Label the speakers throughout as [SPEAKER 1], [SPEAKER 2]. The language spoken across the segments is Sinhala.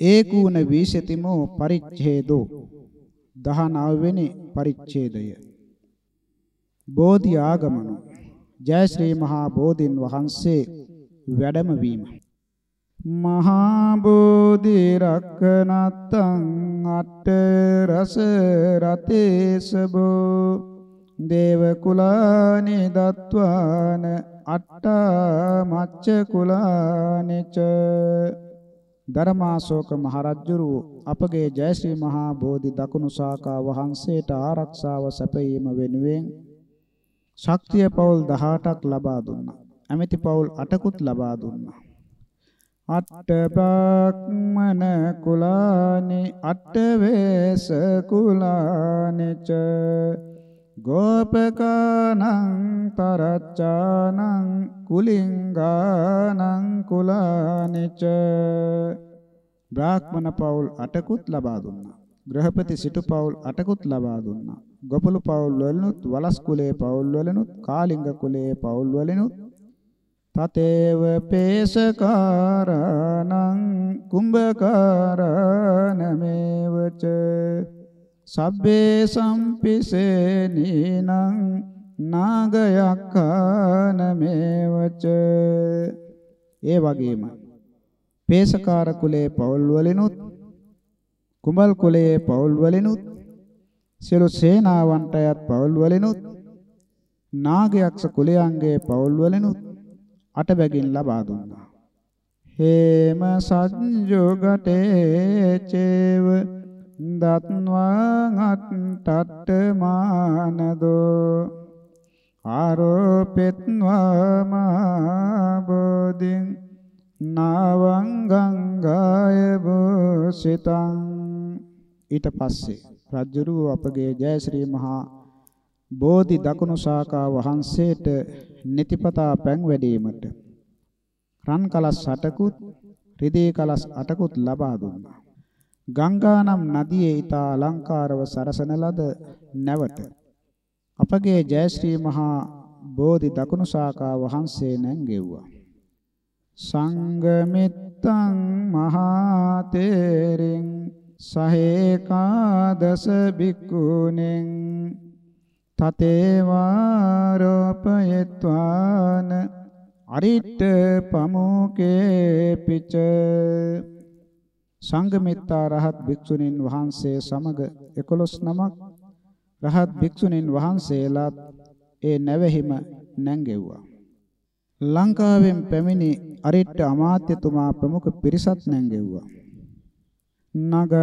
[SPEAKER 1] ඒකූණ වීසතිමෝ පරිච්ඡේදෝ. 19 වෙනි පරිච්ඡේදය. බෝධි ආගමනෝ. ජය ශ්‍රී මහා බෝධින් වහන්සේ වැඩම වීම. මහා බෝධි රක්කනත්තං අට රස රතේසබෝ දේව කුලානි දත්වාන අට්ඨා මච්ච කුලානිච ධර්මාශෝක මහරජුරු අපගේ ජයශ්‍රී මහා බෝධි දකුණු ශාඛා වහන්සේට ආරක්ෂාව සැපයීම වෙනුවෙන් ශක්තිය පවුල් 18ක් ලබා දුන්නා. ඇමෙති පවුල් 8කුත් ලබා දුන්නා. අට්ඨ බ්‍රාහ්මන කුලානි අට්ඨ වේස කුලානිච ගෝපකානං තරච්චානං කුලිංගානං කුලානිච බ්‍රාහ්මණ පවුල් 8කුත් ලබා දුන්නා. ගෘහපති සිටු පවුල් 8කුත් ලබා දුන්නා. ගොපළු පවුල් වලිනුත් වලස් කුලයේ පවුල් වලිනුත් කාලිංග කුලයේ පවුල් වලිනුත් තතේව පේසකාරණං කුම්භකාරණමේවච සබ්බේ සම්පිසේනීනං නාගයක්ඛානමේවච ඒ වගේම පේසකාර කුලයේ පවුල් වලිනුත් කුඹල් කුලයේ පවුල් වලිනුත් සියලු සේනාවන්ටයත් පවුල් වලිනුත් නාගයක්ෂ කුලයන්ගේ පවුල් වලිනුත් අටබැගින් ලබා දුන්නා. හේම සංජෝගටේ චේව දත්වාං අට්ටට මානදෝ ආරෝපෙත්වා මා බෝධින් නාවං ගංගාය බෝසිතං ඊට පස්සේ රජුරු අපගේ ජයශ්‍රී මහා බෝධි දකුණු ශාඛා වහන්සේට නිතිපතා පැන් වැඩීමට රන් කලස් 8කුත් රිදී කලස් 8කුත් ලබා දුන්නා. ගංගා නම් නදියේ ඊට අලංකාරව සරසන ලද නැවට අපගේ ජයශ්‍රී මහා බෝධි දකුණු ශාඛා වහන්සේ නැංගෙව්වා. සංගමිත්තං මහා තේරින් සහේකාදස බික්කුණෙන් තතේවාරෝපයත්වාන අරිට්ඨ පමුකේ පිච සංගමිත්තා රහත් භික්ෂුණීන් වහන්සේ සමග 11 නමක් රහත් භික්ෂුණීන් වහන්සේලාත් ඒ නැවෙහිම නැංගෙව්වා. ලංකාවෙන් පැමිණි අරිට්ඨ අමාත්‍යතුමා ප්‍රමුඛ පිරිසත් නැංගෙව්වා. නගරානික්කමිත්වාන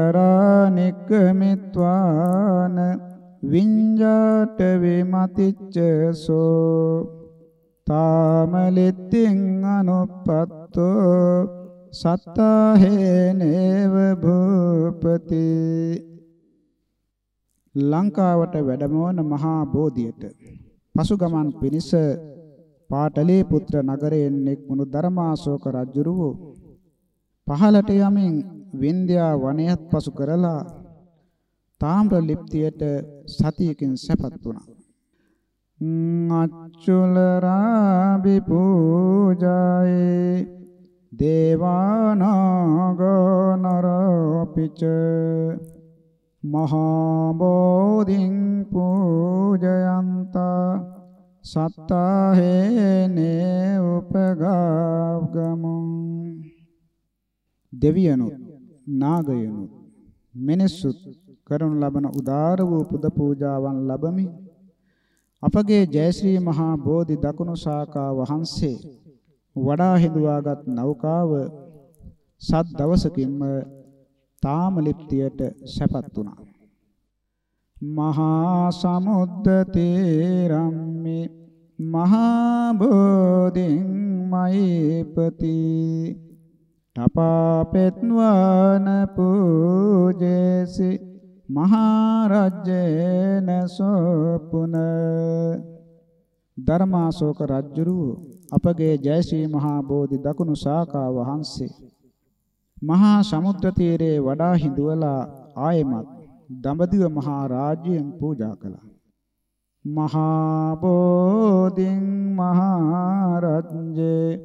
[SPEAKER 1] විඤ්ඤාට විමතිච්ච සෝ තාමලෙත්තිං අනුපත්තෝ සත්තාහේනේව භූපති ලංකාවට වැඩමවන මහා බෝධියට පසුගමන් පිණිස පාටලී පුත්‍ර නගරයෙන් එක්මුණු ධර්මාශෝක රජුරුව පහලට යමින් වින්ද්‍යා වනයත් පසු කරලා තාම්‍ර ලිප්තියට සතියකින් සැපත් වුණා. අච්චුල රාබි පූජායේ දේවානාගෝ නරපිච මහා බෝධින් පූජයන්තා සත්තාහේනේ උපගාවගමුං දෙවියනුත් නාගයනුත් මිනිස්සුත් කරනු ලබන උදාර වූ පුද පූජාවන් ලැබමි. අපගේ ජයශ්‍රී මහා බෝධි දකුණු ශාඛා වහන්සේ වඩා හිඳුවාගත් නෞකාව සත් දවසකින්ම තාමලිප්තියට සැපත් වුණා. මහා සමුද්ද තේරම්මේ මහා බෝධින් මයිපති තපාපෙත්වාන පූජේසි මහරජ්‍යේන සෝපුන. ධර්මාශෝක රජුරු අපගේ ජයශ්‍රී මහා බෝධි දකුණු ශාඛා වහන්සේ. මහා සමුද්‍ර තීරයේ වඩා හිඳුවලා ආයෙමත් දඹදිව මහා රාජ්‍යයෙන් පූජා කළා. මහා බෝධින් මහා රජ්‍යේ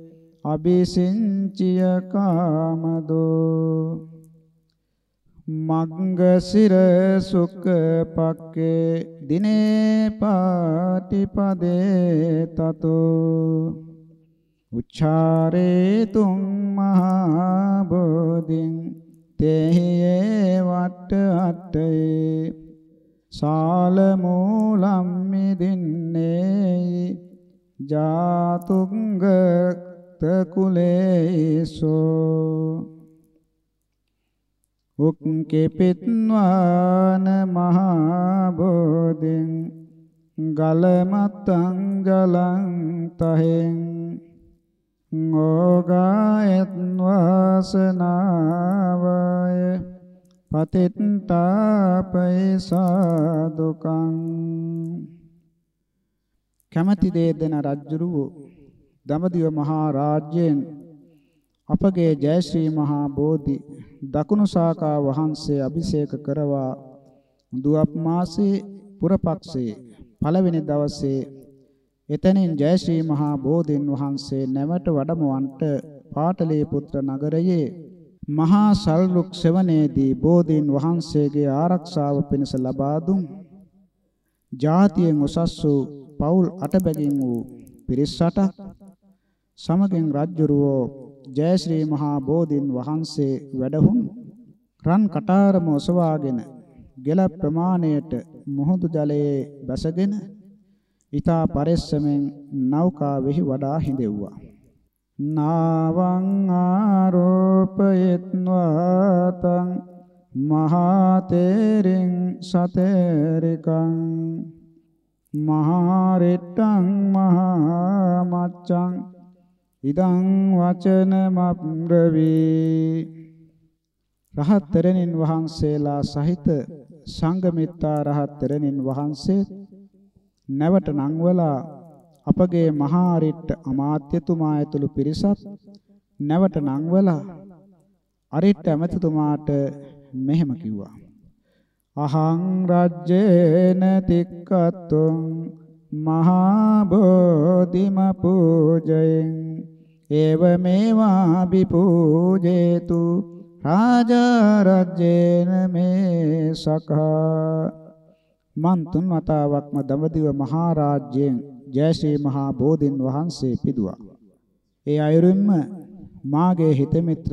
[SPEAKER 1] අபிසින්චිය කාමදෝ. මග්ගසිර සුඛ පක්කේ දිනේ පාටිපදේ තතෝ. උච්චාරේ තුම් මහා බෝධින් තේහියේ වට අට්ඨේ සාල මූලම් මිදින්නේ ජාතුංග තකුලේසෝ උක්කෙපිත්වාන මහා බෝධින් ගලමත්තං ජලං තහෙන් ඕගායත් වාසනාවය. පතිත්තාපේ සාදුකං. කැමැති දේ දෙන රජුරුව දඹදිව මහා රාජ්‍යයෙන් අපගේ ජයශ්‍රී මහා බෝධි දකුණු ශාඛා වහන්සේ අභිෂේක කරවා දුවප් මාසේ පුරපක්ෂයේ පළවෙනි දවසේ එතනින් ජයශ්‍රී මහා බෝධින් වහන්සේ නැවට වඩමවන්ට පාටලී පුත්‍ර නගරයේ මහා සල්රුක් සෙවණේදී බෝධීන් වහන්සේගේ ආරක්ෂාව පිණිස ලබා දුන්. ජාතියෙන් උසස් වූ පවුල් අටබැගින් වූ පිරිස් අටක් සමගින් රජ්ජුරුවෝ ජයශ්‍රී මහා බෝධින් වහන්සේ වැඩහුන් රන් කටාරම ඔසවාගෙන ගෙල ප්‍රමාණයට මුහුදු ජලයේ බැසගෙන ඊතා පරිස්සමෙන් නෞකාවෙහි වඩා හිඳෙව්වා. නාවං ආරෝපයත්වා තං මහා තේරින් සතේරිකං මහා රෙට්ටං මහා මච්ඡං ඉදං වචනමබ්‍රවි. රහත් තෙරණින් වහන්සේලා සහිත සංඝමිත්තා රහත් තෙරණින් වහන්සේ නැවට නංවලා අපගේ මහා රිට්ට අමාත්‍යතුමා ඇතුළු පිරිසත් නැවට නංවලා අරිට්ට ඇමතිතුමාට මෙහෙම කිව්වා. අහං රජ්ජේන තික්කත්තුං මහා බෝධිම පූජයෙන් ඒවමේවා විපූජේතු රාජා රජ්ජේන මේ සකා මන් තුන් වතාවක්ම දඹදිව මහා රාජ්‍යයෙන් ජයශ්‍රී මහා බෝධින් වහන්සේ පිදුවා. ඒ අයුරින්ම මාගේ හිත මිත්‍ර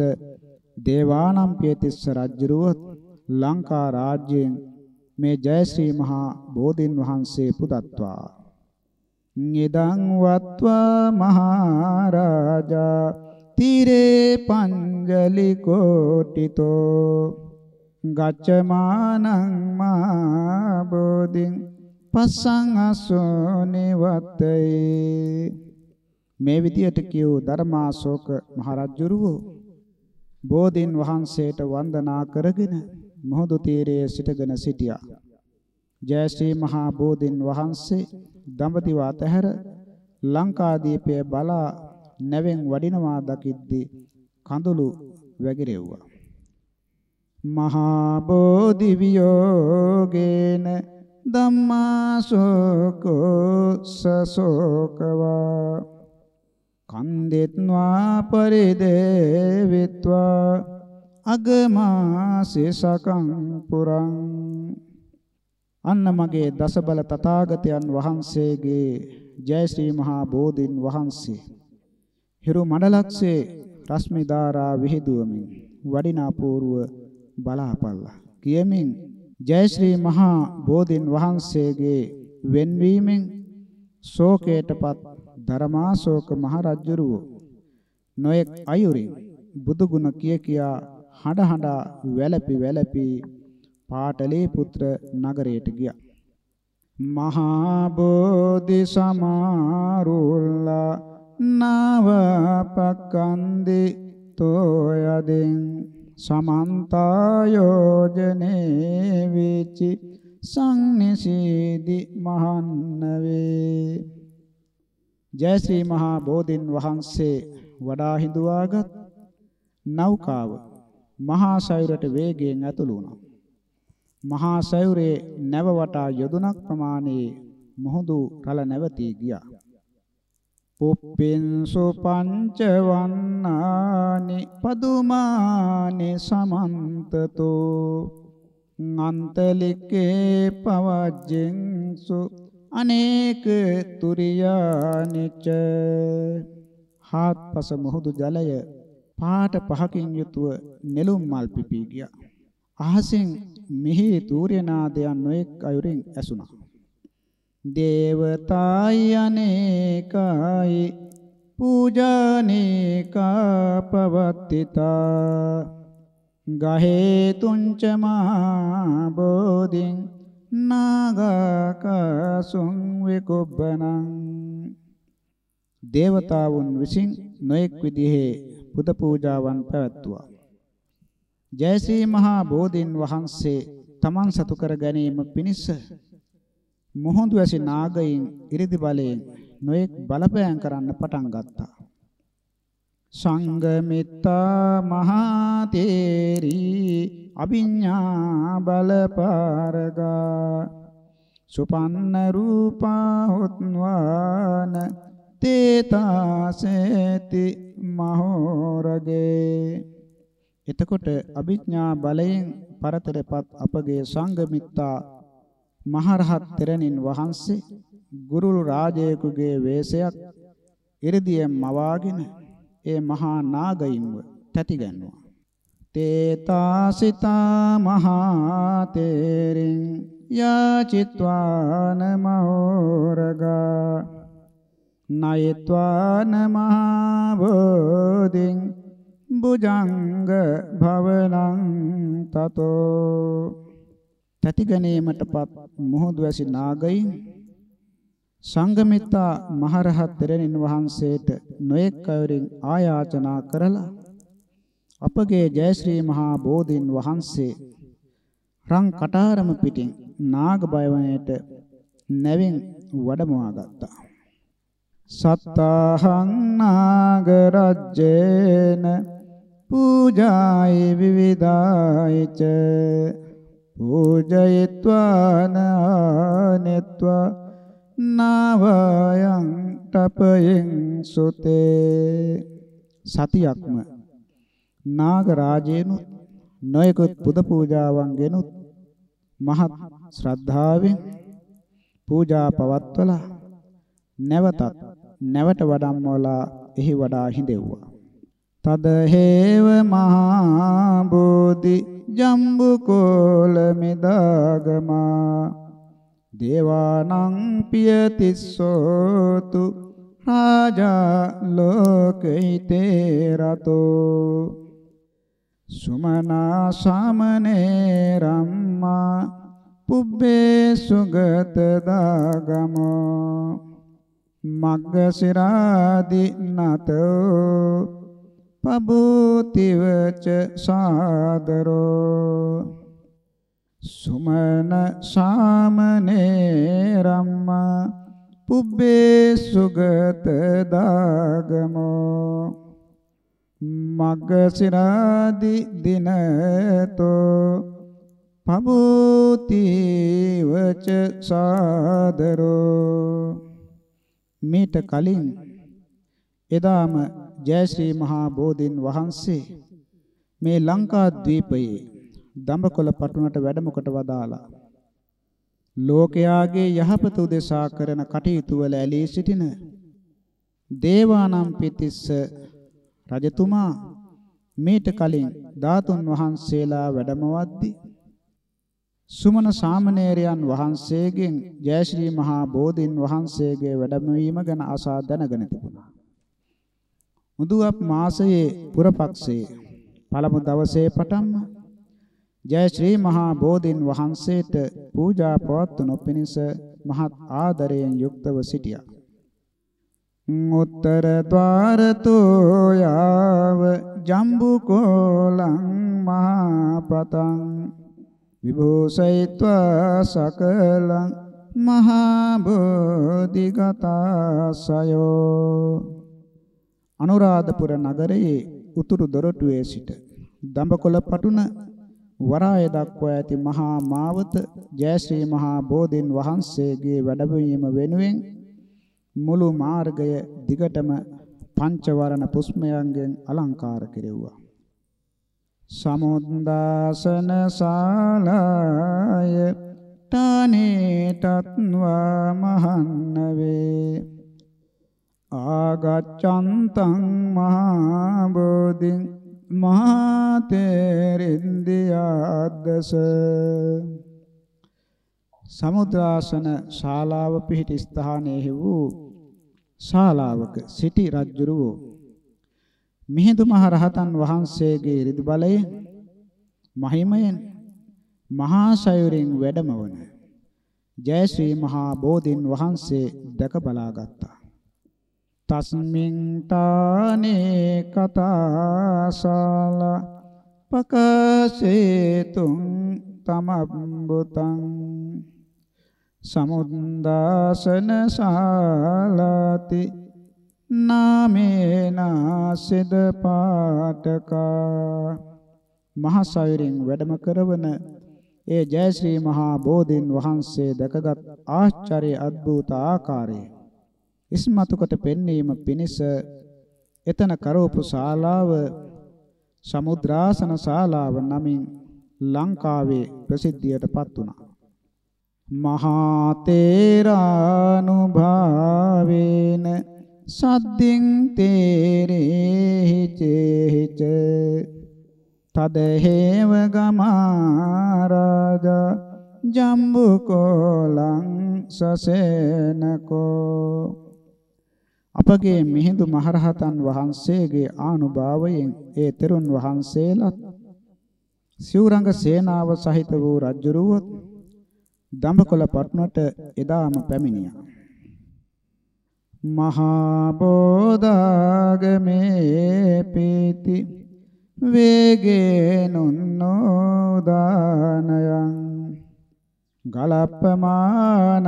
[SPEAKER 1] දේවානම්පියතිස්ස රජුරුව ලංකා රාජ්‍යයෙන් මේ ජයශ්‍රී මහා බෝධින් වහන්සේ පුදත්වා. නිදං වත්වා මහරජා තීරේ පංජලි කෝටිතෝ ගච්ඡමානං මා බෝධින් පස්සං අසෝ නිවත්තේ මේ විදියට කියූ ධර්මාශෝක මහරජුරුව බෝධින් වහන්සේට වන්දනා කරගෙන මොහොදු තීරයේ සිටගෙන සිටියා ජයශ්‍රී මහා බෝධින් වහන්සේ දඹදිව අතහැර ලංකාදීපය බලා නැවෙන් වඩිනවා දකිද්දී කඳුළු වැగిරෙව්වා. මහා බෝධි වියෝගේන ධම්මාසෝකෝ සසෝකවා කන්දෙත්වා පරිදේවිත්වා අගමාසේ සකං පුරං. අන්න මගේ දසබල තථාගතයන් වහන්සේගේ ජය ශ්‍රී මහා බෝධින් වහන්සේ. හිරු මඩලක්සේ රශ්මි ධාරා විහිදුවමින් වඩිනා පූර්ව බලාපල්ලා කියමින් ජය ශ්‍රී මහා බෝධින් වහන්සේගේ වෙන්වීමෙන් ශෝකයටපත් ධර්මාශෝක මහ රජුරුව නොයෙක් අයුරින් බුදු ගුණ කිය කියා හඬ හඬ වැළපි වැළපි පාටලී පුත්‍ර නගරයට ගියා. මහා බෝධි සමාරුල්ලා නව පක්කන්දි තෝයදෙන් සමන්ත යෝජනේ විචි සංනිසීදි මහන්නවේ ජය ශ්‍රී මහා බෝධින් වහන්සේ වඩා හිඳුවාගත් නෞකාව මහා සයුරට වේගයෙන් ඇතුළු වුණා මහා සයුරේ නැව වටා යොදුනක් ප්‍රමාණයේ මුහුදු රළ නැවතී ගියා. පුප්පින්සු පංච වන්නානි පදුමානි සමන්තතෝ අන්තලිකේ පවජ්ජෙන්සු අනේක තුරියානිච හාත්පස මුහුදු ජලය පාට පහකින් යුතුව නෙළුම් මල් පිපී ගියා. අහසින් මිහි තූර්යනාදයන් නොඑක් අයුරින් ඇසුණා. දේවතායි අනේකයි පූජානේකා පවත්තිතා ගහේ තුංච මහා බෝධින් නාගකසුං විකුබ්බනං දේවතාවුන් විසින් නොඑක් විදිහේ පුද පූජාවන් පැවැත්තුවා. ජයශ්‍රී මහා බෝධින් වහන්සේ තමන් සතු කර ගැනීම පිණිස මොහොඳු ඇසි නාගයින් ඉරිදි බලයෙන් නොඑක් බලපෑම් කරන්න පටන් ගත්තා. සංගමිත්තා මහා තේරි අභිඤ්ඤා බලපාරගා සුපන්න රූපා හොත්වාන තේතාසේති මහෝරගේ එතකොට අභිඥා බලයෙන් පරතරපත් අපගේ සංගමිත්තා මහරහත් තෙරණින් වහන්සේ ගුරුල් රාජයෙකුගේ වේශයක් ඉරදියෙන් මවාගෙන ඒ මහා නාගයින්ව තැති ගැන්නුවා. තේතාසිතා මහා තේරින් යාචිත්වාන මහෝරගා නයත්වාන මහා බෝධින් බුජංග භවනං තතෝ තැති ගැනීමටපත් මුහුදු වැසි නාගයින් සංගමිත්තා මහරහත් තෙරණින් වහන්සේට නොඑක් අයුරින් ආයාචනා කරලා අපගේ ජයශ්‍රී මහා බෝධින් වහන්සේ රං කටාරම පිටින් නාග බයවණයට නැවෙන් වඩමවා ගත්තා. සත්තාහං නාග රජ්ජේන පූජායි විවිධායිච පූජයත්වාන ආනෙත්වා නාවයන් තපයෙන් සුතේ සතියක්ම නාග රාජේනුත් නොයෙකුත් පුද පූජාවන් ගෙනුත් මහත් ශ්‍රද්ධාවෙන් පූජා පවත්වලා නැවතත් නැවට වඩම්මවලා එහි වඩා හිඳෙව්වා. තද හේව මහා බෝධි ජම්බු කෝල මෙදාගමා දේවානං පියතිස්සෝතු රාජා ලෝකයිතේ රතෝ සුමනා සමනේ රම්මා පුබ්බේ සුගත දාගමෝ. මග්ගසිරාදි නතෝ පබෝතිවච සාදරෝ සුමන සාමනේ රම්මා පුබ්බේ සුගත දාගමෝ මග්ගසිරාදි දිනතෝ පබෝති වච සාදරෝ. මීට කලින් එදාම ජයශ්‍රී මහා බෝධින් වහන්සේ මේ ලංකා ද්වීපයේ දඹකොළ පටුනට වැඩමකට වදාලා ලෝකයාගේ යහපත උදෙසා කරන කටයුතු වල ඇලී සිටින දේවානම් පිතිස්ස රජතුමා මීට කලින් ධාතුන් වහන්සේලා වැඩමවද්දී සුමන සාමණේරයන් වහන්සේගෙන් ජයශ්‍රී මහා බෝධින් වහන්සේගේ වැඩමවීම ගැන අසා දැනගෙන තිබුණා. මුදුවප් මාසයේ පුරපක්ෂයේ පළමු දවසේ පටන්ම ජය ශ්‍රී මහා බෝධින් වහන්සේට පූජා පවත්වනු පිණිස මහත් ආදරයෙන් යුක්තව සිටියා. උත්තර ద్వාරතෝ යාව ජම්බු කෝලං මහපතං විභූසයිත්වා සකලං මහා බෝධිගතාසයෝ අනුරාධපුර නගරයේ උතුරු දොරටුවේ සිට දඹකොළ පටුන වරාය දක්වා ඇති මහා මාවත ජයශ්‍රී මහා බෝධින් වහන්සේගේ වැඩවීම වෙනුවෙන් මුළු මාර්ගය දිගටම පංචවරණ පුස්මයන්ගෙන් අලංකාර කෙරෙව්වා. සමුද්දාසන ශාලාය තානේ තත්වා මහන්නවේ ආගච්ඡන්තං මහා බෝධින් මහතෙරින්දියාද්දස සමුද්‍රාසන ශාලාව පිහිටි ස්ථානයේ වූ ශාලාවක සිටි රජුරුවෝ මිහිඳු මහ රහතන් වහන්සේගේ ඍදු බලයෙන් මහිමයෙන් මහා සයුරින් වැඩමවන ජයශ්‍රී මහා බෝධින් වහන්සේ දැක බලාගත්තා. තස්මින් තානේ කතාශාල පකසේතුං තමබ්බුතං සමුද්දාසන ශාලාති නාමේනාසිද පාටකා මහසයුරින් වැඩම කරවන ඒ ජයශ්‍රී මහා බෝධින් වහන්සේ දැකගත් ආශ්චර්ය අద్భుත ආකාරය ඉස්මතු කොට පෙන්වීම පිණිස එතන කරවපු ශාලාව සමුද්‍රාසන ශාලාව නමින් ලංකාවේ ප්‍රසිද්ධියටපත් වුණා. මහා තේරානුභාවේන සද්දින් තේරේහි චේහිච තදහේව ගමාරාජා ජම්බුකෝලං සසේනකෝ අපගේ මිහිඳු මහරහතන් වහන්සේගේ ආනුභාවයෙන් ඒ තෙරුන් වහන්සේලාත් සිවුරංග සේනාව සහිත වූ රජුරුවොත් දඹකොළ පටුනට එදාම පැමිණියා. මහා බෝධාගමේ පීති වේගේනුන්නෝදානයං ගලප්පමානං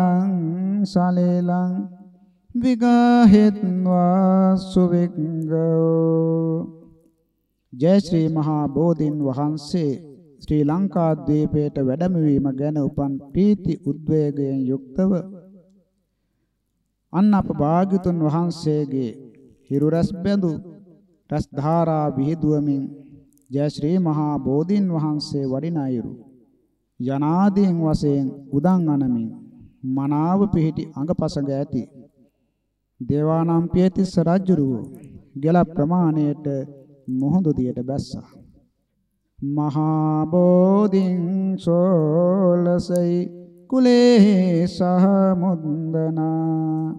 [SPEAKER 1] සලේලං විගහෙත්වා සුවිග්ගෝ. ජය ශ්‍රී මහා බෝධින් වහන්සේ ශ්‍රී ලංකා ද්වීපයට වැඩමවීම ගැන උපන් ප්‍රීති උද්වේගයෙන් යුක්තව අන්න අප භාග්‍යතුන් වහන්සේගේ හිරු රැස් බැඳු රැස් ධාරා විහිදුවමින් ජය ශ්‍රී මහා බෝධින් වහන්සේ වඩින අයුරු යනාදීන් වශයෙන් උදන් අනමින් මනාව පිහිටි අඟපසඟ ඇති දේවානම් පියතිස්ස රජුරුව ගල ප්‍රමාණයට මොහොඳු දියට බැස්සා. මහා බෝධින් සෝලසයි කුලේ සහ මුන්දනා.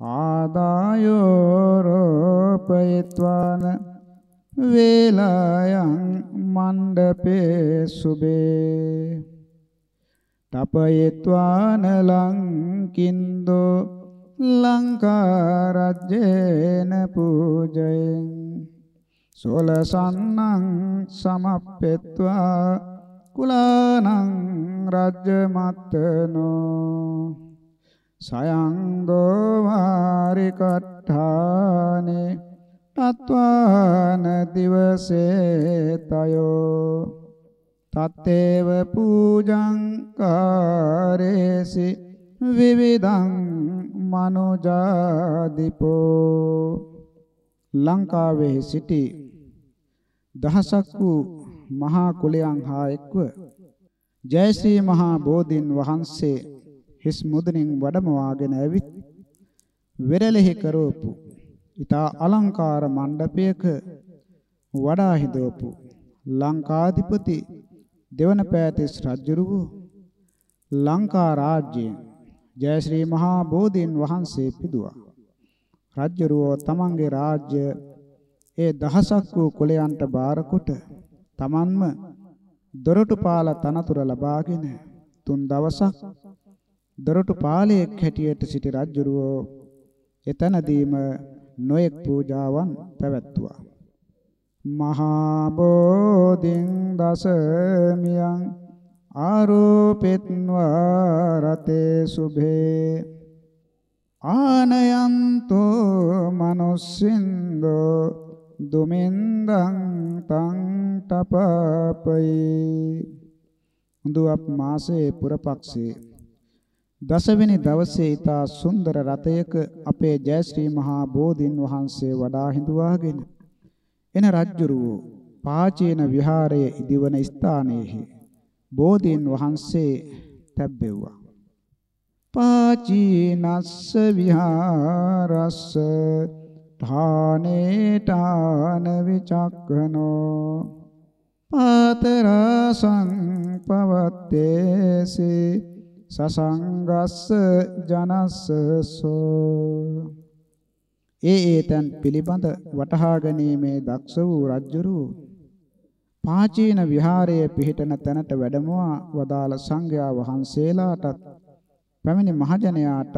[SPEAKER 1] ආදායෝ රෝපයත්වාන වේලායන් මණ්ඩපේ සුබේ තපයත්වාන ලංකින්දෝ ලංකා රජ්‍යේන පූජයෙන් සෝලසන්නං සමප්පෙත්වා කුලානං රජ්‍යමත්තනෝ සයං දෝවාරි කට්ඨානේ තත්වාන දිවසේ තයෝ තත්තේව පූජං කාරේසි විවිධං මනුජාදිපෝ. ලංකාවේ සිටි දහසක් වූ මහා කුලයන් හා එක්ව ජයශ්‍රී මහා බෝධින් වහන්සේ හිස් මුදනින් වඩමවාගෙන ඇවිත් වෙරළෙහි කරවපු ඊතා අලංකාර මණ්ඩපයක වඩා හිඳවපු ලංකාධිපති දෙවන පෑතිස් රජුරුව ලංකා රාජ්‍යයෙන් ජයශ්‍රී මහා බෝධින් වහන්සේ පිදුවා. රජුරුව තමන්ගේ රාජ්‍ය ඒ දහසක් වූ කුලයන්ට බාරකොට තමන්ම දොරටුපාල තනතුර ලබාගෙන තුන් දවසක් දොරටුපාලයෙක් හැටියට සිටි රජුරෝ එතනදීම නොයෙක් පූජාවන් පැවැත්තුවා. මහා බෝධින් දසමියං ආරෝපෙත්වා රතේ සුභේ. ආනයන්තෝ මනුස්සින්දෝ දුමින්දං තං තපපයි. හුඳුප් මාසයේ පුරපක්ෂේ දසවෙනි දවසේ ඊතා සුන්දර රතයක අපේ ජයශ්‍රී මහා බෝධින් වහන්සේ වඩා හිඳුවාගෙන එන රජ්ජුරුවෝ පාචීන විහාරයේ ඉදිවන ස්ථානයේහි බෝධීන් වහන්සේ තැබෙව්වා. පාචීනස්ස විහාරස්ස ඨානේ ඨාන විචක්ඛනෝ පාතරසං පවත්තේසි සසංගස්ස ජනස්සසෝ ඒ ඒ තන් පිළිබඳ වටහා ගැනීමේ දක්ෂ වූ රජුරු පාචීන විහාරයේ පිහිටන තැනට වැඩමවා වදාළ සංඝයා වහන්සේලාටත් පැමිණි මහජනයාටත්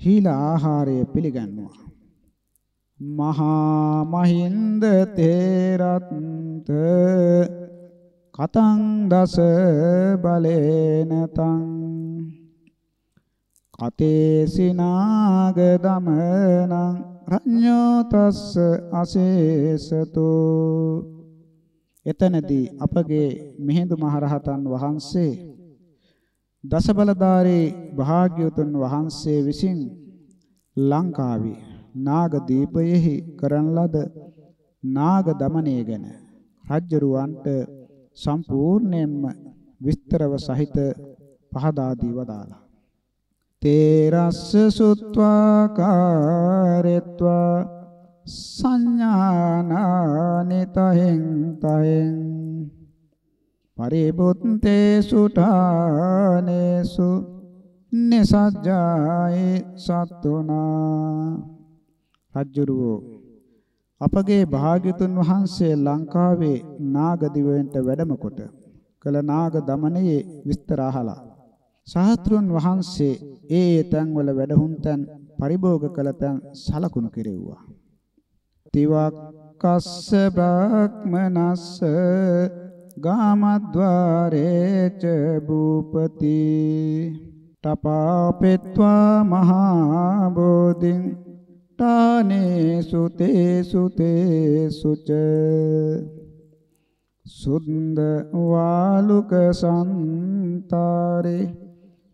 [SPEAKER 1] හීල ආහාරය පිළිගන්නවා. මහා මහින්ද තේරත්ත කතං දස බලේන තං කතේසිනාග දමනං රඤ්ඤෝ තස්ස අසේසතෝ එතනදී අපගේ මිහිඳු මහරහතන් වහන්සේ දසබලධාරී භාග්‍යවතුන් වහන්සේ විසින් ලංකාවේ නාගදීපයෙහි කරන ලද නාග දමනය ගැන රජ්ජරුවන්ට සම්පූර්ණයෙන්ම විස්තරව සහිත පහදා දී වදාළා. තේරස්ස සුත්වා කාරෙත්වා සංඥානානි තහෙන් තහෙන් පරිබුත්තේ සුඨානේසු නිසජ්ජායි සත්තුනා රජ්ජුරුවෝ අපගේ භාග්‍යතුන් වහන්සේ ලංකාවේ නාගදිවෙන්ට වැඩම කොට කළ නාග දමනයේ විස්තර අහලා සාහත්‍රුන් වහන්සේ ඒ ඒ තැන්වල වැඩහුන් තැන් පරිභෝග කළ තැන් සලකුණු කෙරෙව්වා. තිවක්කස්ස බ්‍රාහ්මනස්ස ගාමද්්වාරේච භූපති. තපාපෙත්වා මහා බෝධින් තානේ සුතේ සුතේ සුච සුන්ද වාලුක සන්තරේ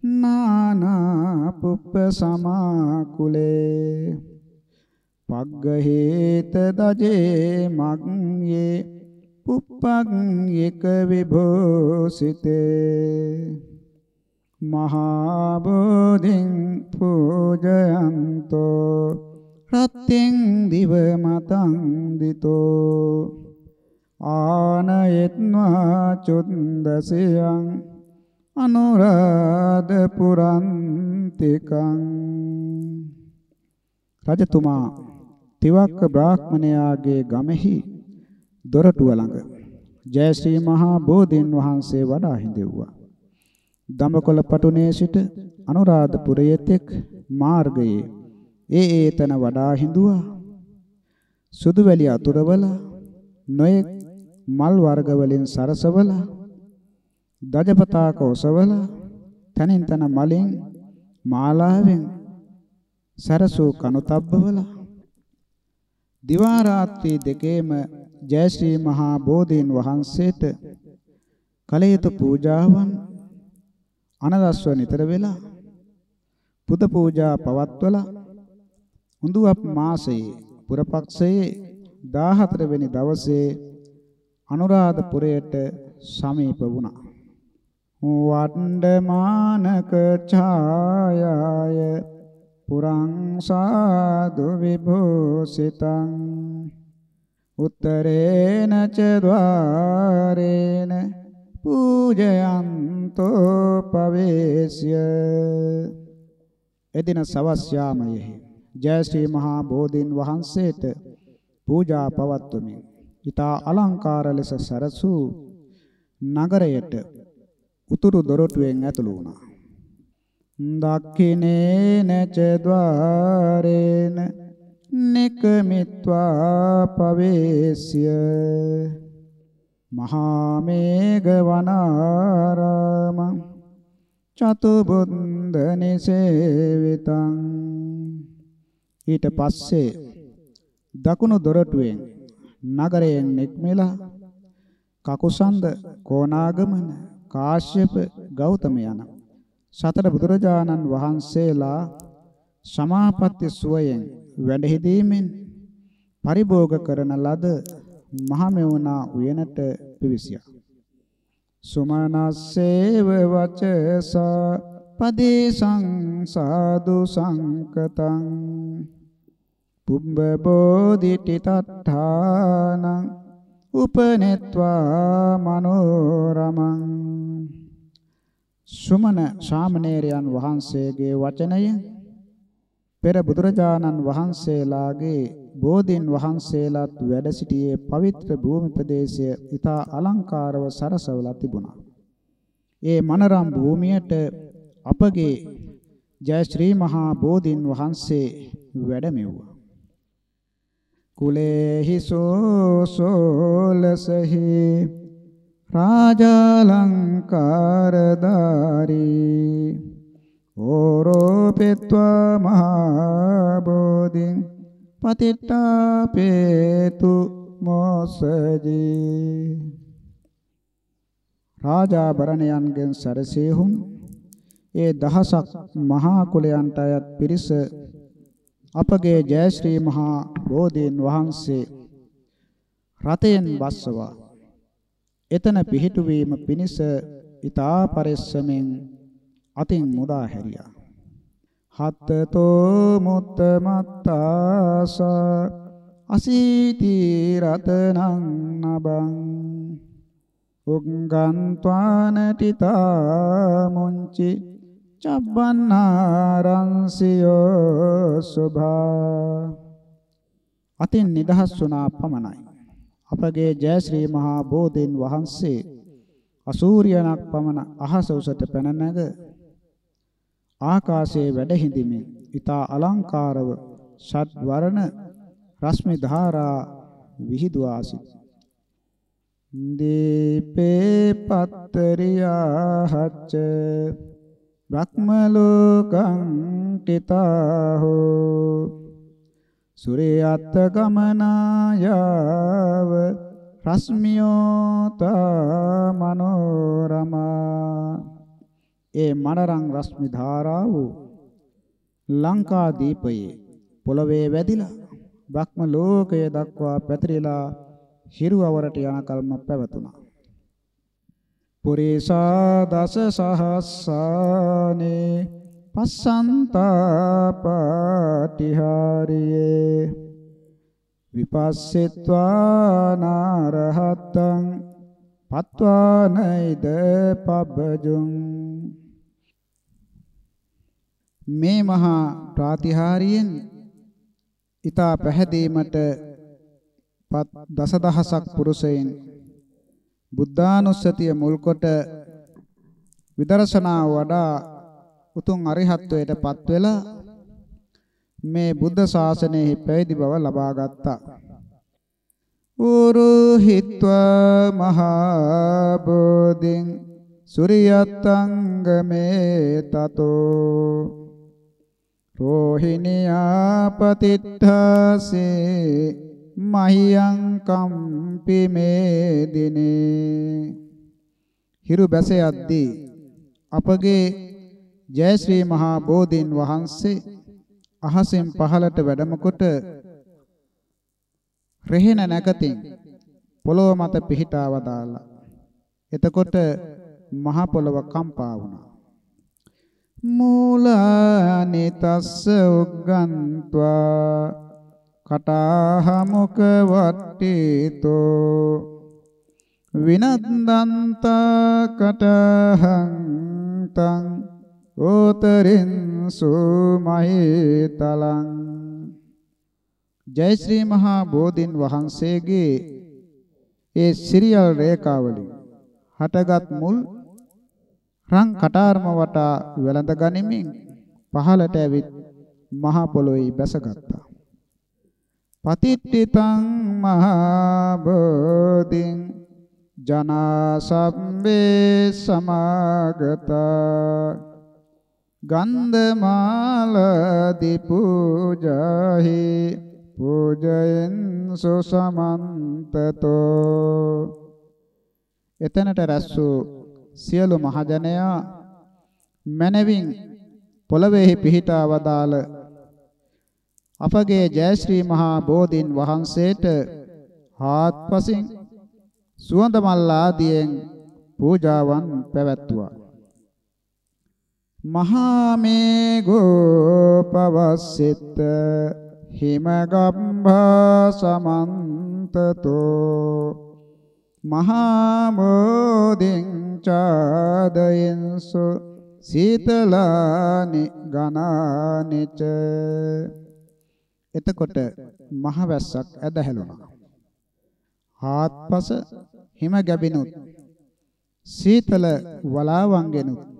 [SPEAKER 1] නානා පුප්ප සමාකුලේ. පග්ගහේත දජේ මග්යේ පුප්පක් එක විභෝසිතේ මහා බෝධින් පූජයන්තෝ රත්ත්‍ෙන් දිව මතං දිතෝ ආනයත්වා චුන්දසයං අනුරාධපුරන්තිකං රජතුමා තිවක්ක බ්‍රාහ්මණයාගේ ගමෙහි දොරටුව ළඟ ජයශ්‍රී මහා බෝධීන් වහන්සේ වඩා හිඳෙව්වා. දඹකොළ පටුනේ සිට අනුරාධපුරයේ තෙක් මාර්ගයේ ඒ ඒතන වඩා හිඳුවා. සුදුවැලි අතුරවල නොයෙක් මල් වර්ග වලින් සරසවලා දජපතාක ඔසවල තනින් තන මලින් මාලාවෙන් සරසූ කනුතබ්බවල දිවා රාත්‍රී දෙකේම ජයශ්‍රී මහා බෝධීන් වහන්සේට කලයුතු පූජාවන් අනදස්ව නිතර වෙලා පුද පූජා පවත්වලා හුඳුවප් මාසයේ පුරපක්ෂයේ 14 වෙනි දවසේ අනුරාධපුරයට සමීප වුණා. වණ්ඩමානක ඡායාය පුරං සාදු විභූසිතං උත්තරේන ච ద్వාරේන පූජයන්තෝ පවේස්ය එදින සවස් යාමයේ ජයශ්‍රී මහා බෝධීන් වහන්සේට පූජා පවත්වමින් ඊට අලංකාර ලෙස සරසූ නගරයට උතුරු දොරටුවෙන් ඇතුළු වුණා. දක්ඛිනේන ච ద్వාරේන නිකමිත්වා පවේස්ය මහා මේඝ වනාරාම චතුබුන්ද නිසේවිතං ඊට පස්සේ දකුණු දොරටුවෙන් නගරයෙන් නික්මලා කකුසන්ද කොණාගමන කාශ්‍යප ගෞතම යන සතර බුදුරජාණන් වහන්සේලා සමාපatti සුවයෙන් වැඩ හිඳීමෙන් පරිභෝග කරන ලද මහමෙවුනා උයනට පිවිසියා. සුමනස්සේව වචසා පදේසං සාදු සංකතං පුම්බ බෝධිටි තත්ථානං උපනෙත්වා මනෝරමං සුමන ශාමණේරයන් වහන්සේගේ වචනයෙන් පෙර බුදුරජාණන් වහන්සේලාගේ බෝධීන් වහන්සේලාත් වැඩ සිටියේ පවිත්‍ර භූමි ප්‍රදේශය ඉතා අලංකාරව සරසවලා තිබුණා. ඒ මනරම් භූමියට අපගේ ජය ශ්‍රී මහා බෝධීන් වහන්සේ වැඩමෙව්වා. කුලේහි සෝසෝලසහි රාජාලංකාරදාරී ඕරෝපෙත්වා මහා බෝධින් පතිට්ඨාපේතු මොසජී රාජාභරණයන්ගෙන් සැරසීහුම් ඒ දහසක් මහා කුලයන්ට අයත් පිරිස අපගේ ජයශ්‍රී මහා බෝධීන් වහන්සේ රතයෙන් බස්සවා. එතන පිහිටුවීම පිණිස ඊතා පරිස්සමෙන් අතින් මුදා හැරියා. හත්තතෝ මුත්තමත්තාස අසීති රතනං නබං උග්ගන්්වානටිතා මුංචි චබ්බන්නාරංසියෝ සුභා. අතින් නිදහස් වුණා පමණයි. අපගේ ජයශ්‍රී මහා බෝධීන් වහන්සේ අසූරියනක් පමණ අහස උසට පැන නැග ආකාශයේ වැඩ හිඳිමින් ඊතා අලංකාරව ෂඩ් වර්ණ රශ්මි ධාරා විහිදුවා සිට. දීපේ පත්තරියාහච්ච බ්‍රහ්මලෝකං තිතාහෝ සුරේයත් ගමනායව රශ්මියෝතා මනෝරමා. ඒ මනරං රශ්මි ධාරාව ලංකා දීපයේ පොළවේ වැදිලා බ්‍රහ්ම ලෝකය දක්වා පැතිරිලා හිරුවවරට යන කල්ම පැවතුණා. පුරේසා දස සහස්සානේ පස්සන්තා පාටිහාරියේ විපස්සෙත්වා නාරහත්තං පත්වානයිද පබ්බජුං මේ මහා ප්‍රාතිහාරියෙන් ඊතා පැහැදීමට පත් දසදහසක් පුරුෂයන් බුද්ධානුස්සතිය මුල් කොට විදර්ශනා වඩා උතුම් අරිහත්වයට පත් වෙලා මේ බුද්ධ ශාසනයෙහි පැවිදි බව ලබා ගත්තා. උරුහිත්වා මහා බෝධින් සුරියත්තංගමේ තතෝ රෝහිණියා පතිත්ථාසේ මහියං කම්පි මේ දිනේ හිරු බැස යද්දී අපගේ ජයශ්‍රී මහා බෝධීන් වහන්සේ අහසෙන් පහළට වැඩම කොට රෙහෙන නැකතින් පොළොව මත පිහිටා වදාලා එතකොට මහ පොළොව කම්පා වුණා. මූලානි තස්ස උග්ගන්්වා කටාහමුක වට්ටිතෝ විනද්දන්ත කටහං තං ඕතරින් සුමහිතලං ජයශ්‍රී මහා බෝධින් වහන්සේගේ ඒ සිරියල් රේඛාවලින් හටගත් මුල් රන් කටාරම වටා වෙළඳ ගනිමින් පහළට ඇවිත් මහ පොළොවේ බැසගත්තා. පතිට්ඨිතං මහා බෝධින් ජනා සම්බේ සමාගතා. ගන්ධමාල දීපූජාහි පූජයෙන් සුසමන්තතෝ එතනට රැස් වූ සියලු මහජනයා මනවින් පොළවේහි පිහිටා වදාළ අපගේ ජයශ්‍රී මහා බෝධින් වහන්සේට හාත්පසින් සුවඳ මල් ආදියෙන් පූජාවන් පැවැත්තුවා. මහා මේ ගෝපවස්සිත හිමගම්භා සමන්තතෝ මහා මොදින් චාදයෙන්සු සීතලානි ගනානිච එතකොට මහ වැස්සක් ඇදහැළුණා. හාත්පස හිම ගැබිනුත් සීතල වලාවන්ගෙනුත්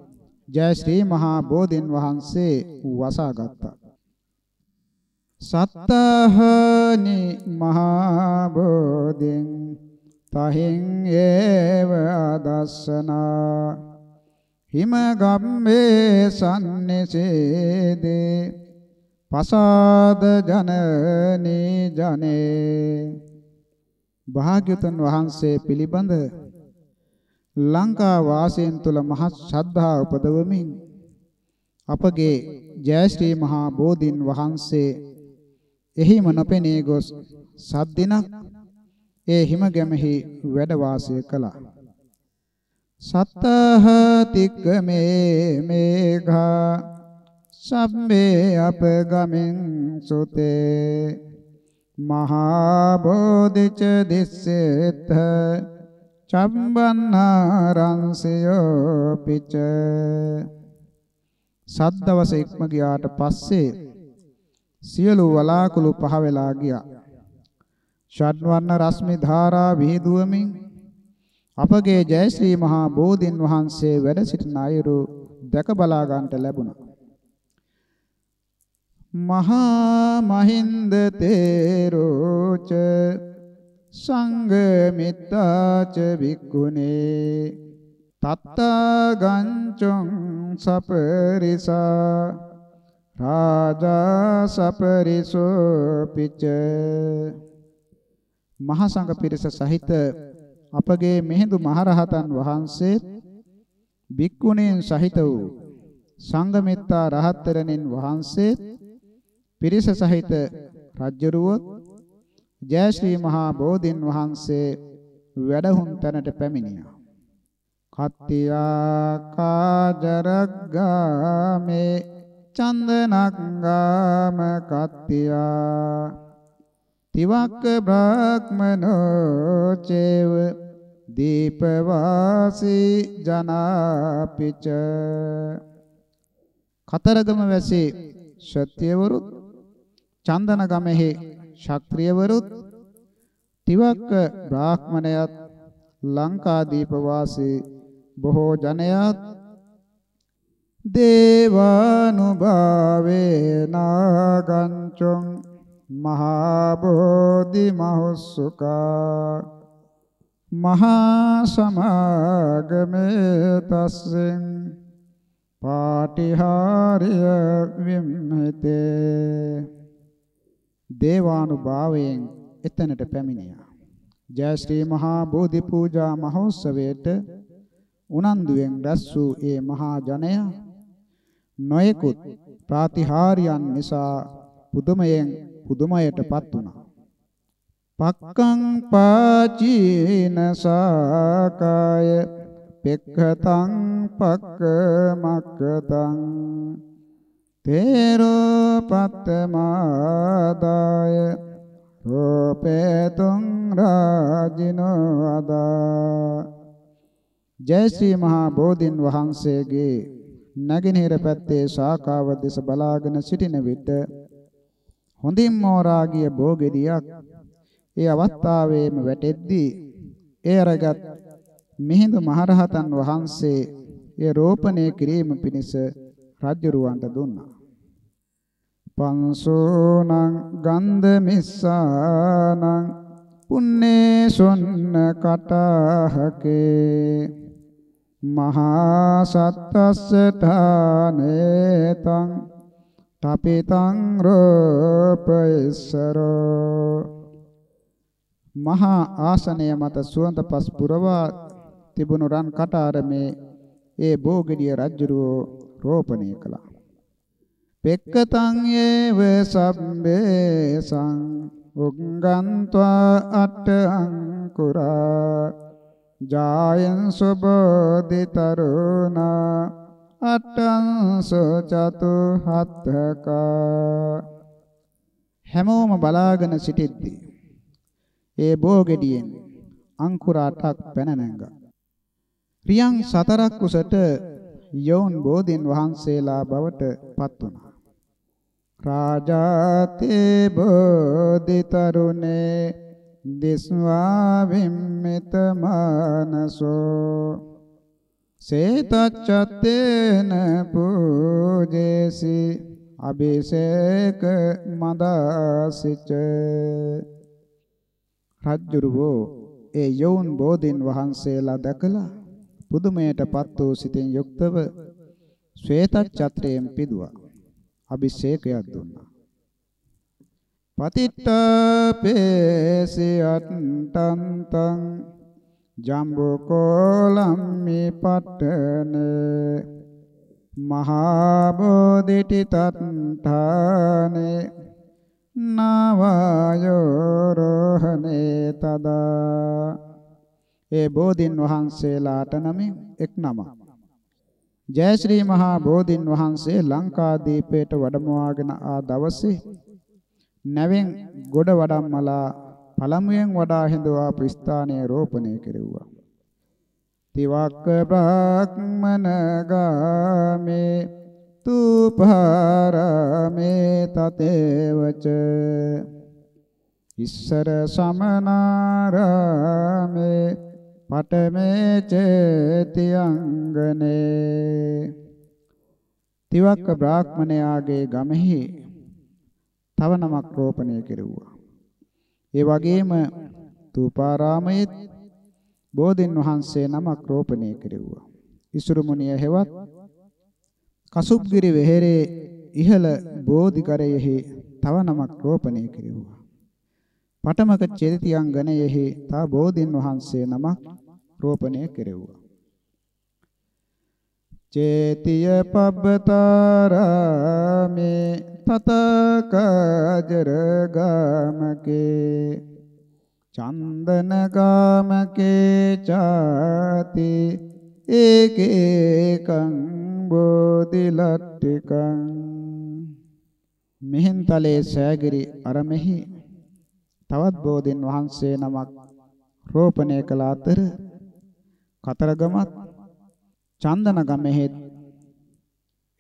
[SPEAKER 1] ජය ශ්‍රී මහා බෝධින් වහන්සේ වසා ගත්තා. සත්තහනි මහා බෝධින් තහින් ඒව අදස්සනා හිම ගම්මේ සම්නිසේදේ පසාද ජනනී ජනේ භාග්‍යතුන් වහන්සේ පිළිබඳ ලංකා වාසීන් තුල මහත් ශ්‍රද්ධා උපදවමින් අපගේ ජයශ්‍රී මහා බෝධින් වහන්සේ එහිම නොපෙනී ගොස් සද්දිනක් ඒ හිමගැමෙහි වැඩ වාසය කළා. සත්තහ තික්කමේ මේඝා සම්මේ අපගමින් සුතේ මහා බෝධිච දිස්සෙත්ථ චම්බන්නාරංසයෝ පිච සද්දවස ඉක්ම ගියාට පස්සේ සියලු වලාකුළු පහ වෙලා ගියා. ෂඩ්වර්ණ රශ්මි ධාරා විහිදුවමින් අපගේ ජයශ්‍රී මහා බෝධින් වහන්සේ වැඩ සිටින අයුරු දැක බලා ගන්නට ලැබුණා. මහා මහින්ද තේරෝච සංඝමිත්තාච වික්ඛුනේ තත්තා ගංචොං සපරිසා රාජා සපරිසෝ පිච මහා සංඝ පිරිස සහිත අපගේ මෙහෙඳු මහරහතන් වහන්සේ භික්ඛුණීන් සහිත වූ සංඝමිත්තා රහත්තරණින් වහන්සේ පිරිස සහිත රජ්ජරුවොත් ජයශ්‍රී මහා බෝධින් වහන්සේ වැඩහුන් තැනට පැමිණියා. කත්තියා කාජරග්ගාමේ චන්දනංගාම කත්තියා තිවක්ක බ්‍රාහ්මනෝ චේව දීපවාසී ජනාපිච කතරගම වැසී ශත්‍යවරුත් චන්දනගමෙහි ශක්‍රියවරුත් තිවක්ක බ්‍රාහ්මණයත් ලංකාදීප වාසී බොහෝ ජනයාත් දේවානුභාවේ නාගංචොං මහා බෝධි මහොස්සුකා මහා සමාගමේ තස්සෙන් පාටිහාරය විම්හිතේ දේවානුභාවයෙන් එතනට පැමිණියා. ජය ශ්‍රී මහා බෝධි පූජා මහෝත්සවයට උනන්දුවෙන් රැස් වූ ඒ මහා ජනයා නොයෙකුත් ප්‍රාතිහාර්යයන් නිසා පුදුමයෙන් පුදුමයටපත් වුණා. පක්කං පාචීන සාකාය පෙක්ඛතං පක්ක මක්කතං තේරෝ පත්තමාදාය රූපේතුං රාජිනෝ අදා ජය ශ්‍රී මහා බෝධින් වහන්සේගේ නගිනහිර පැත්තේ ශාඛාව දෙස බලාගෙන සිටින විට හොඳින් මෝරා ගිය බෝගෙඩියක් ඒ අවස්ථාවේම වැටෙද්දී ඒ අරගත් මිහිඳු මහරහතන් වහන්සේ ඒ රෝපණය කිරීම පිණිස රජුරවන්ට දුන්නා. පංසෝනං ගන්ධ මිස්සානං පුන්නේ සොන්න කටහකේ මහා සත්තස්ස ඨානේතං තපිතං රූපයසරෝ මහා ආසනය මත සුවඳපස් පුරවා තිබුණු රන් කටාරමේ ඒ බෝගිඩිය රජුරෝ රෝපණය කළා. පෙක්කතං ඒව සබ්බේ සං උග්ගන්त्वा අට අංකුරා ජායන් සුබෝධි තරුණා අට්ඨංස චතු හත්ක හැමෝම බලාගෙන සිටිද්දී ඒ බෝගෙඩියෙන් අංකුර අටක් පැන නැංගා රියන් සතරක් කුසට යෝන් බෝධින් වහන්සේලා බවට පත් වුණා. රාජාතේ බෝධි තරුණේ දිස්වා විම්මිත මානසෝ. සේතච්ඡත්තේන පූජේසි අභිෂේක මදාසිච. රජ්ජුරුවෝ ඒ යෝන් බෝධින් වහන්සේලා දැකලා පුදුමයටපත් වූ සිතින් යුක්තව ශ්වේතච්ඡත්‍රයෙන් පිදුවා. අභිෂේකයක් දුන්නා. පතිට්ඨපේසි අට්ටන්තං ජම්බුකෝලම්මි පට්ටනේ මහා බෝධිටි තත්ථානේ නවායෝ රෝහනේ තදා. ඒ බෝධින් වහන්සේලාට නමින් එක් නමක්. ජයශ්‍රී මහා බෝධින් වහන්සේ ලංකාදීපයට වැඩමවාගෙන ආ දවසේ නැවෙන් ගොඩ වඩම්මලා පළමුවෙන් වඩා හිඳවා ප්‍රස්ථානයේ රෝපණය කෙරෙව්වා. තිවක්ක බ්‍රාහ්මන ගාමේ තුපාරමේ තතේවච ඉස්සර සමනාරාමේ පඨමේ චේති අංගනේ තිවක්ක බ්‍රාහ්මණයාගේ ගමෙහි තව නමක් රෝපණය කෙරුවා. ඒ වගේම තූපාරාමයේ බෝධින් වහන්සේ නමක් රෝපණය කෙරුවා. ඉසුරු මුනිය හෙවත් කසුබ්ගිරි වෙහෙරේ ඉහළ බෝධිකරයෙහි තව නමක් රෝපණය කෙරුවා. පටමක චේතියංගනයෙහි තා බෝධින් වහන්සේ නමක් රෝපණය කෙරෙව්වා. චේතිය පබ්බතාරාමේ තතකජර ගාමකේ චන්දන ගාමකේ ചാති ඒකේකං බෝධිලට්ටිකං මිහින්තලේ සෑගිරි අරමෙහි තවත් බෝධින් වහන්සේ නමක් රෝපණය කළ අතර කතරගමත් චන්දන ගමෙහි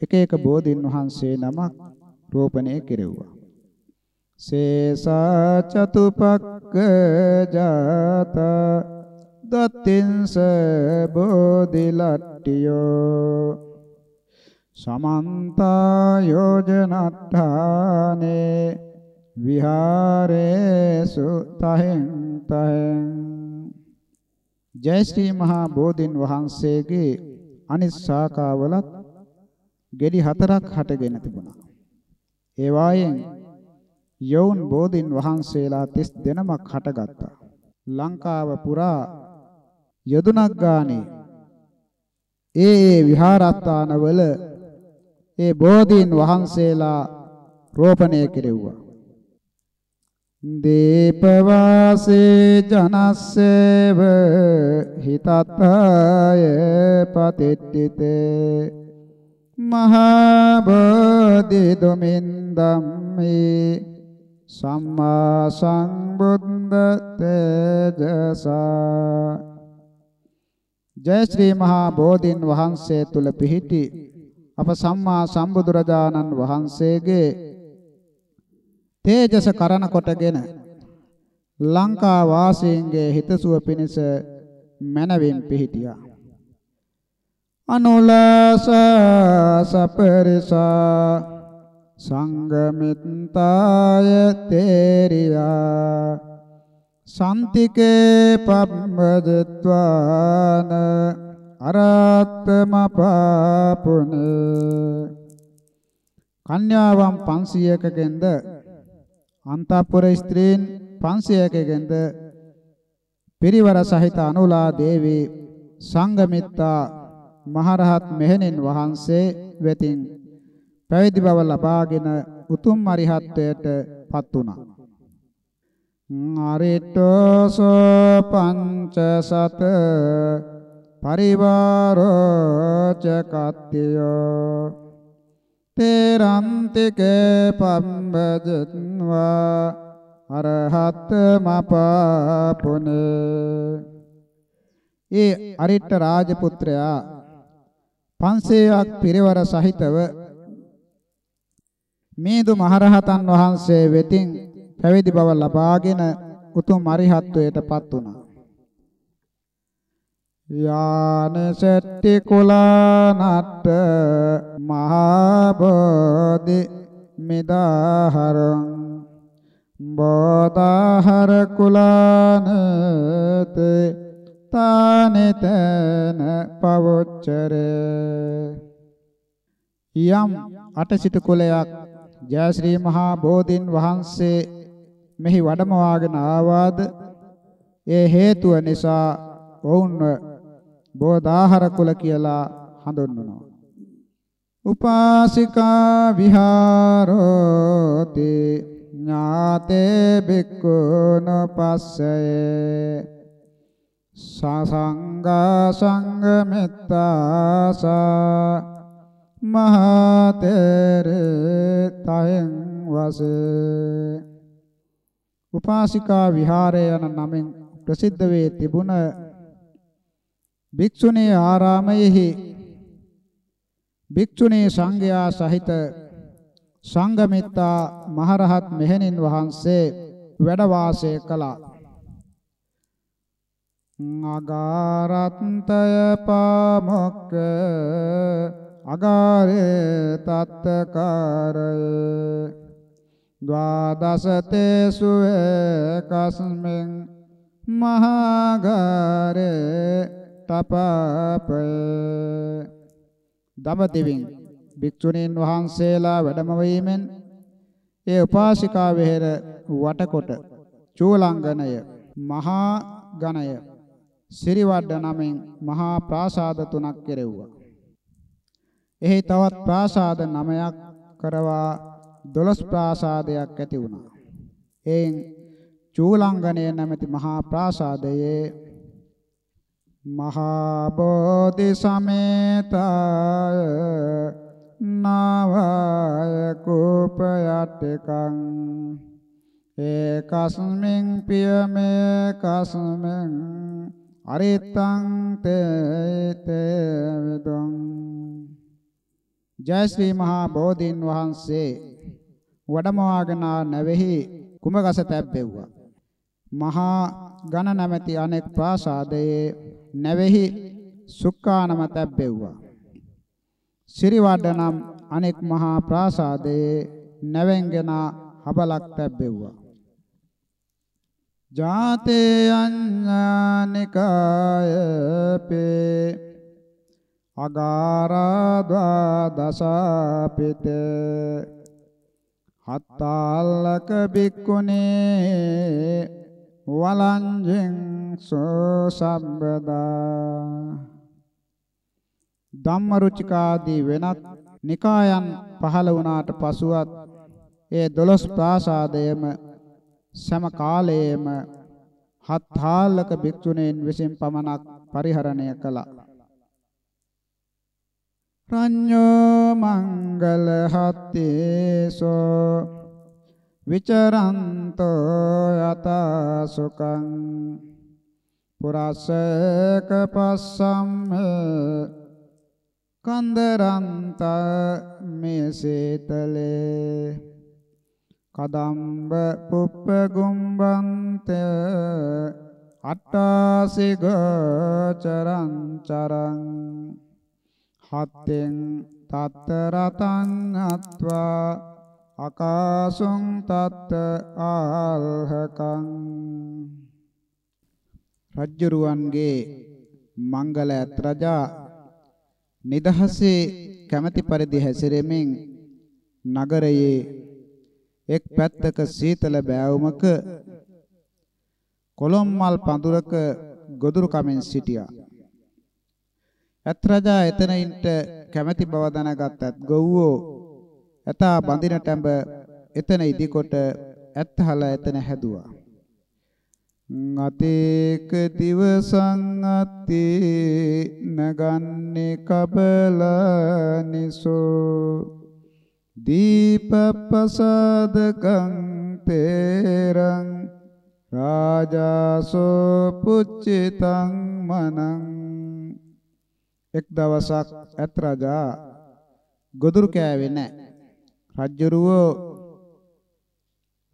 [SPEAKER 1] එක එක බෝධින් වහන්සේ නමක් රෝපණය කෙරෙව්වා. සේසා චතුපක්ක ජාත දත්තින්ස බෝධිලට්ටියෝ සමන්ත යෝජනට්ඨානේ විහාරේසු තහෙන් තහෙන් ජය ශ්‍රී මහා බෝධින් වහන්සේගේ අනිත් ශාඛාවලත් ගෙඩි හතරක් හටගෙන තිබුණා. ඒ වායෙන් යෝන් බෝධින් වහන්සේලා 30 දෙනමක් හටගත්තා. ලංකාව පුරා යදුනක් ගානේ ඒ ඒ විහාරස්ථානවල ඒ බෝධීන් වහන්සේලා රෝපණය කෙරෙව්වා. දීපවාසේ ජනස්සේව හිතත්තාය පතිට්ඨිතේ මහා බෝධි දුමින්දම්මේ සම්මා සංබුද්ධ තේජසා ජය ශ්‍රී මහා බෝධින් වහන්සේ තුල පිහිටි අප සම්මා සම්බුදුරජාණන් වහන්සේගේ තේජස කරන කොටගෙන ලංකා වාසීන්ගේ හිතසුව පිණිස මනවින් පිහිටියා. අනුලාස සපරිසා සංගමිත්තාය තේරියා. සම්තිකේ පබ්බදත්වාන අරත්තමපාපුනේ කන්‍යාවම් 500කගෙන්ද අන්තපුර ස්ත්‍රීන් 500කගෙන්ද පිරිවර සහිත අනුලා දේවී සංගමිත්තා මහරහත් මෙහෙණින් වහන්සේ වෙතින් පැවිදි බව ලබාගෙන උතුම් අරිහත්ත්වයට පත් වුණා. අරිට්ඨෝසෝ පංච සත පරිවාරෝ ච කත්තියෝ තේරන්තිකේ පම්බජත්වා අරහත් මපාපුනේ ඒ අරිට්ඨ රාජපුත්‍රයා 500ක් පිරිවර සහිතව මේදු මහරහතන් වහන්සේ වෙතින් පැවිදි බව ලබාගෙන උතුම් අරිහත්ත්වයට පත් වුණා. යානසට්ටි කුලානට්ට මහා බෝධි මිදාහරං බෝධාහර කුලානත තානිතන පවොච්චරේ. යම් අටසිත කුලයක් ජයශ්‍රී මහා බෝධින් වහන්සේ මෙහි වැඩමවාගෙන ආවාද ඒ හේතුව නිසා ඔවුන්ව බෝධාහර කුල කියලා හඳුන්වනවා. උපාසිකා විහාරෝති ඥාතේ බික්කුන පස්සයේ සසංගා සංගමෙත්තාසා මහතෙර තයෙන් වසේ උපාසිකා විහාරය යන නමින් ප්‍රසිද්ධ වේ තිබුණ භික්ෂුණී ආරාමයෙහි භික්ෂුණී සංඝයා සහිත සංඝමිත්තා මහරහත් මෙහෙණින් වහන්සේ වැඩ වාසය කළා. අගාරත්තය පාමොක්ක අගාරේ තත්තකාරය ද්වාදසතේසු එකස්මින් මහාගාරේ තපපය දඹදිවින් භික්ෂුණීන් වහන්සේලා වැඩම වීමෙන් ඒ උපාසිකා වෙහෙර වටකොට චූලංගනය මහා ගණය සිරිවඩ නමින් මහා ප්‍රාසාද තුනක් කෙරෙව්වා. එහි තවත් ප්‍රාසාද නමයක් කරවා දොළොස් ප්‍රාසාදයක් ඇති වුණා. එයින් චූලංගනය නැමැති මහා ප්‍රාසාදයේ මහා බෝධි සමේතාය නාවාය කූපයට්ටකං ඒකස්මින් පියමේ කස්මින් අරිත්තං තේතේ විදං. ජය ශ්‍රී මහා බෝධීන් වහන්සේ වඩමවාගෙන නැවෙහි කුමගස තැබ්බෙව්වා? මහා ඝන නැමැති අනෙක් ප්‍රාසාදයේ නැවෙහි සුක්කානම තැබ්බෙව්වා. සිරිවඩ නම් අනෙක් මහා ප්‍රාසාදයේ නැවෙන්ගෙන හබලක් තැබ්බෙව්වා. ජාතේ අඤ්ඤානිකායපේ අගාරා දසපිතේ හත්තාලක බික්කුනේ වලංජෙන් සෝසම්බදා ධම්මරුචිකාදී වෙනත් නිකායන් පහළ වුණාට පසුවත් ඒ දොළොස් ප්‍රාසාදයේම සම කාලයේම හත්හාලක භික්ෂුණීන් විසින් පමණක් පරිහරණය කළා. රඤ්ඤෝ මංගල හත්තේසෝ විචරන්තෝ යත සුඛං පුරස්සක පස්සම්ම කන්දරන්ත මේසේතලේ කදම්බ පුප්ප ගුම්බන්ත අට්ටාසි ගෝචරං චරං හත්තෙන් තත්ත රතං අත්වා අකාසුං තත්ත ආල්හකං රජ්ජුරුවන්ගේ මංගල ඇත් රජා නිදහසේ කැමැති පරිදි හැසිරෙමින් නගරයේ එක් පැත්තක සීතල බෑවුමක කොළොම්මල් පඳුරක ගොදුරු කමින් සිටියා. ඇත් රජා එතනින්ට කැමැති බව දැනගත්තත් ගොව්වෝ ඇතා බඳින ටැඹ එතන ඉදිකොට ඇත්තහල එතන හැදුවා. අතේක දිවසං අත්ති නගන්නේ කබලනිසෝ දීපපසදකං තේරං රාජාසෝ පුච්චිතං මනං. එක් දවසක් ඇත් රජා ගොදුරු කෑවේ නැහැ රජ්ජරුවෝ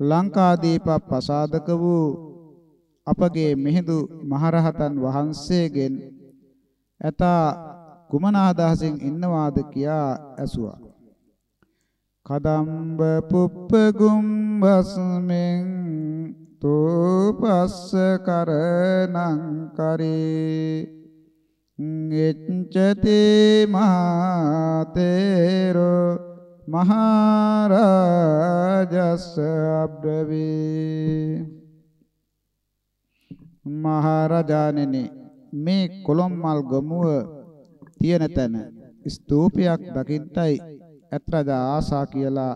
[SPEAKER 1] ලංකාදීප පසාදක වූ අපගේ මිහිඳු මහරහතන් වහන්සේගෙන් ඇතා කුමන අදහසින් ඉන්නවාද කියා ඇසුවා. කදම්බ පුප්ප ගුම්බස්මෙන් තෝපස්ස කරණං කරේ එච්චති මහතේරෝ මහරජස් අබ්‍රවී මහරජාණෙනි මේ කොළොම්මල් ගමුව තියෙන තැන ස්තූපයක් දකින්නයි ඇත්රජා ආසා කියලා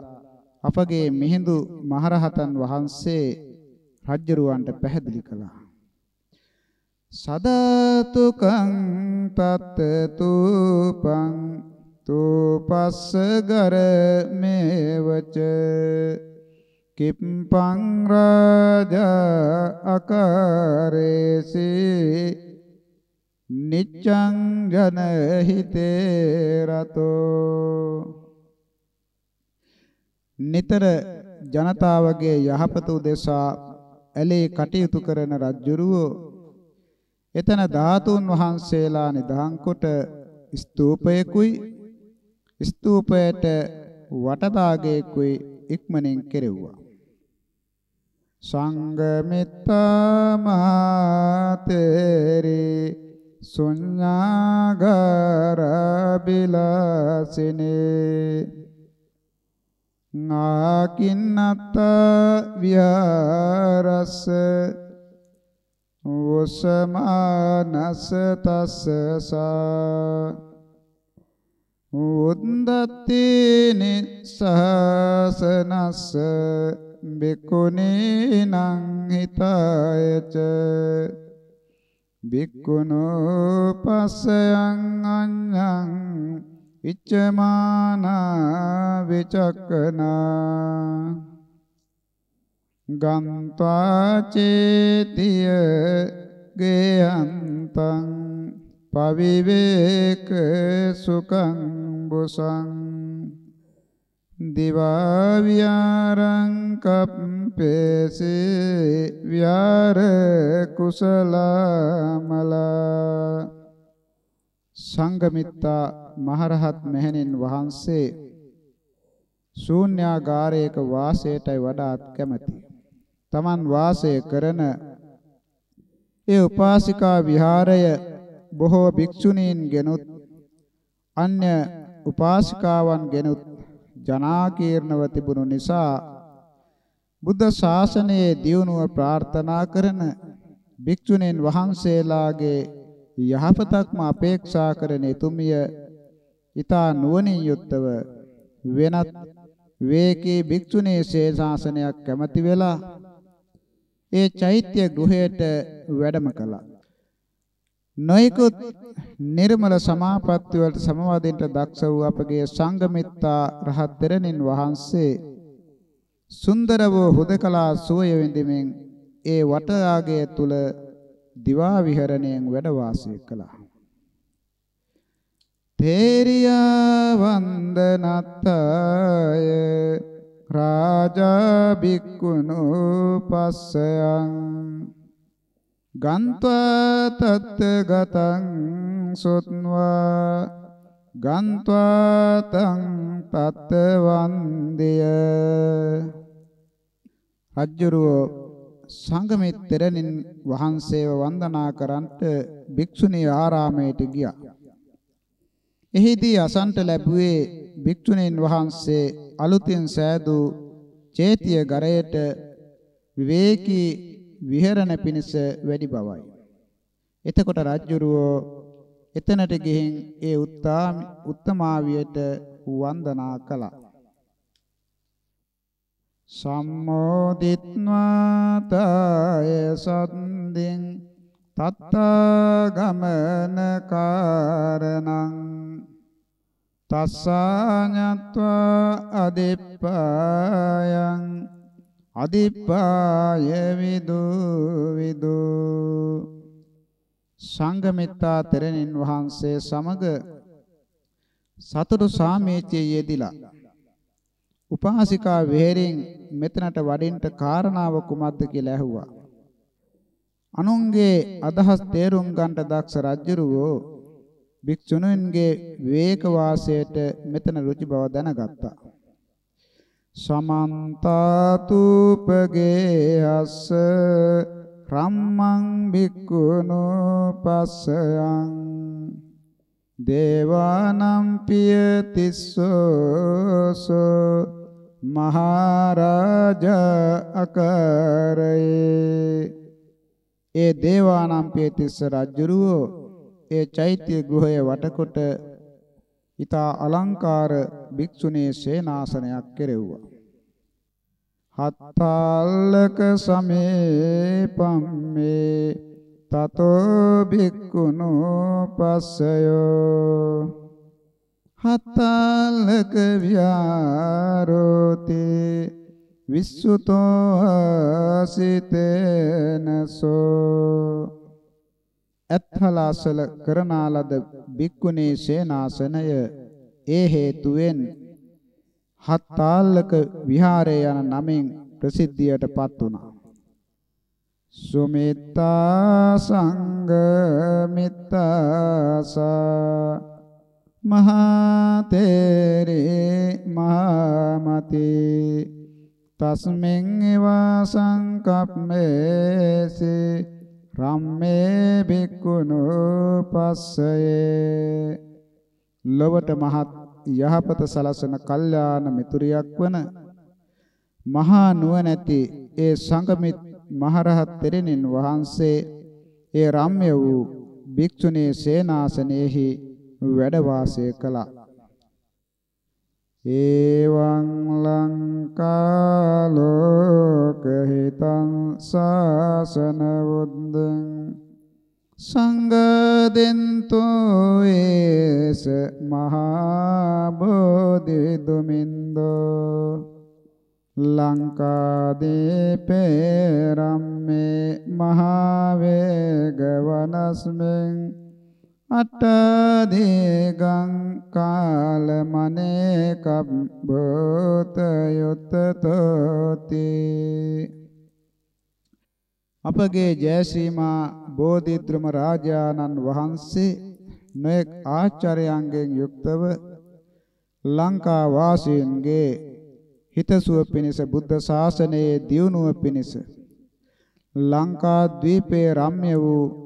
[SPEAKER 1] අපගේ මිහිඳු මහරහතන් වහන්සේ රජ්ජරුවන්ට පැහැදිලි කළා. සදතුකං තත් තූපං තූපස්ස ගර මේවච. කිප්පං රාජා අකාරේසි. නිච්ඡං ජන හිතේ රතෝ. නිතර ජනතාවගේ යහපත උදෙසා ඇලේ කටයුතු කරන රජුරුවෝ එතන ධාතුන් වහන්සේලා නිදහම් කොට ස්තූපයකුයි ස්තූපයට වටදාගයකුයි ඉක්මනින් කෙරෙව්වා. සංගමිත්තා මාතේරි සුඤ්ඤාගර බිලාසිනේ නාකින්නත විහරස වසමානස තස්සසා උද්දත්ති නිසහසනස්ස බික්කුණීනං හිතායච. බික්කුණෝ පස්සයන් අඤ්ඤං ඉච්ඡමානා විචක්කනා ගන්්වා චේතිය ගේයන්තං පවිවේක සුඛං බුසං දිවා විහාරං කප්පේසේ විහාර කුසලමල සංගමිත්තා මහරහත් මෙහෙණින් වහන්සේ ශූන්‍යාගාරයක වාසයටයි වඩාත් කැමැති. Taman වාසය කරන ඒ උපාසිකා විහාරය බොහෝ භික්ෂුණීන් ගෙනුත් අන්‍ය උපාසිකාවන් ගෙනුත් ජනාකීර්ණව තිබුණු නිසා බුද්ධ ශාසනයේ දියුණුව ප්‍රාර්ථනා කරන භික්ෂුණීන් වහන්සේලාගේ යහපතක්ම අපේක්ෂා කරන එතුමිය ඊතා නුවණින් යුක්තව වෙනත් වේකී භික්ෂුණී ශාසනයක් කැමති වෙලා ඒ චෛත්‍ය ගෘහයට වැඩම කළා. නොයිකුත් නිර්මල සමාපatti වලට සමවදින්න දක්ෂ වූ අපගේ සංඝමිත්තා රහත් දෙරණින් වහන්සේ සුන්දර වූ හුදකලා සෝය විඳිමින් ඒ වටාගය තුල දිවා විහරණයෙන් වැඩ වාසය කළා. තේරියා වන්දනත්තාය රාජා බික්කුණෝ පස්සයන් ගන්්වා තත්ත ගතං සොත්වා ගන්්වා තං තත්ත වන්දිය රජ්ජුරුව සංඝමිත්‍රණින් වහන්සේව වන්දනා කරන්ට භික්ෂුණී ආරාමයට ගියා. එහිදී අසන්ට ලැබුවේ භික්ෂුණීන් වහන්සේ අලුතින් සෑදූ චේතිය ගරයට විවේකී විහෙරණ පිණිස වැඩි බවයි. එතකොට රජ්ජුරුවෝ එතනට ගිහින් ඒ උත්තාමි උත්තමාවියට වන්දනා කළා. සම්මෝදිත්වා තාය සද්දෙන් තත්තා ගමන කාරණං තස්සාඤත්වා අදිප්පායං අදිප්පාය විදු විදු සංඝමිත්තා තෙරණින් වහන්සේ සමග සතුටු සාමීචයේ යෙදිලා උපාසිකා වෙහෙරින් මෙතනට වඩින්ට කාරණාව කුමක්ද කියලා ඇහුවා. අනුන්ගේ අදහස් තේරුම් ගන්නට දක්ෂ රජුරෝ භික්ෂුණුන්ගේ විවේක වාසයට මෙතන රුචි බව දැනගත්තා. සමන්තාතුපගේ අස්ස රම්මං භික්ඛුනෝ පස්සයන්. දේවානම් පිය තිස්සෝසෝ මහරජ අකරේ ඒ දේවානම් පිය තිස්ස රජුරෝ ඒ චෛත්‍ය ගෘහය වටකොට ඊතා අලංකාර භික්ෂුණී සේනාසනයක් කෙරෙව්වා. හත්තාල්ලක සමේපම්මේ තතෝ භික්ඛුනෝ පස්සයෝ. හත්තාල්ලක විහාරෝති විස්සුතෝ සිතේනසෝ අත්හලාසල කරනාලද භික්ඛුනේ සේනාසනය ඒ හේතුවෙන් හත්තාල්ලක විහාරය යන නමින් ප්‍රසිද්ධියටපත් වුණා. සුමිත්තා සංඝ මිත්තාසා මහා තේරේ මහමති තස්මෙන් එවා සංකප්මේසි රම්මේ බික්කුණෝ පස්සයේ ලොවට මහත් යහපත සලසන කල්යාණ මිතුරියක් වන මහා නුවණැති ඒ සංගමිත් මහරහත් තෙරණින් වහන්සේ ඒ රම්‍ය වූ භික්ෂුණී සේනාසනයේහි වැඩ වාසය කළා. ඒවං ලංකාලෝකහිතං සාසන වුද්දං සංගදෙන්තෝ ඒස මහා බෝධි දුමින්දෝ ලංකාදීපේ රම්මේ මහා වේග වනස්මෙන් අටදීගං කාලමනේ කබ්බෝත යුත්තතෝති අපගේ ජයශ්‍රීමා බෝධිද්‍රම රාජානන් වහන්සේ නොඑක් ආචාර්යයන්ගෙන් යුක්තව ලංකා වාසීන්ගේ හිතසුව පිණිස බුද්ධ ශාසනයේ දියුණුව පිණිස ලංකා ද්වීපයේ රම්‍ය වූ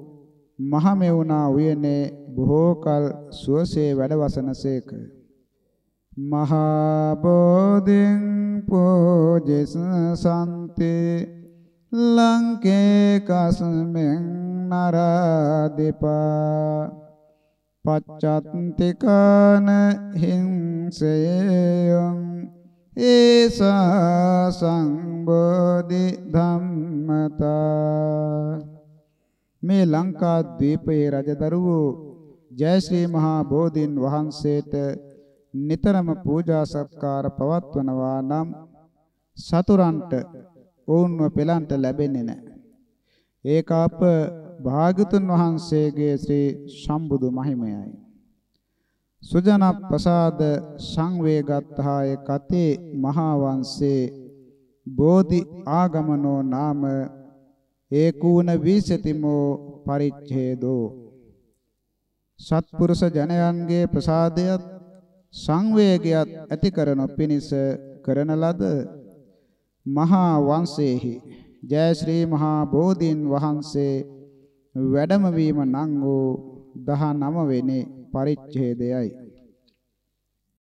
[SPEAKER 1] මහමෙවුනා උයනේ බොහෝ කල සුවසේ වැඩවසනසේක මහා බෝධින් පෝජිස සම්තේ ලංකේ කස්මෙන් නරදීපා. පච්චත්තිකාන හිංසයං ඒසා සංබෝධි ධම්මතා. මේ ලංකා ද්වීපයේ රජදරුවෝ ජයශ්‍රී මහා බෝධින් වහන්සේට නිතරම පූජා සත්කාර පවත්වනවා නම් සතුරන්ට ඔවුන්ව පෙලන්ට ලැබෙන්නේ නැහැ. ඒක අප භාගතුන් වහන්සේගේ ශ්‍රී සම්බුදු මහිමයයි. සුජන ප්‍රසාද සංවේගත්හාය කතේ මහා වංශේ බෝධි ආගමනෝ නාම ඒකූණ විසතිමෝ පරිච්ඡේදෝ. සත්පුරුෂ ජනයන්ගේ ප්‍රසාදයත් සංවේගයත් ඇති කරන පිණිස කරන ලද මහා වංශයේහි ජය ශ්‍රී මහා බෝධීන් වහන්සේ වැඩම වීම නම් වූ 19 වෙනි පරිච්ඡේදයයි.